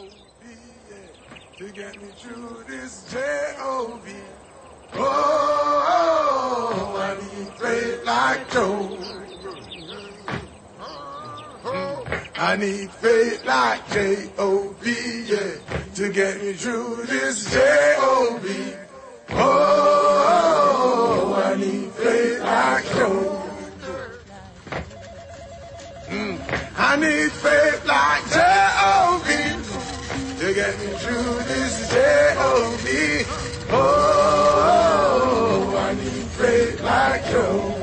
J-O-B, yeah. You got me through this J-O-B. Oh, I need faith like Job. I need faith like J-O-B, yeah, to get me through this J-O-B. Oh, I need faith like Job. Mm. I need faith like Job. We're me through this J-O-B. Oh oh, oh, oh, oh, I need bread like you.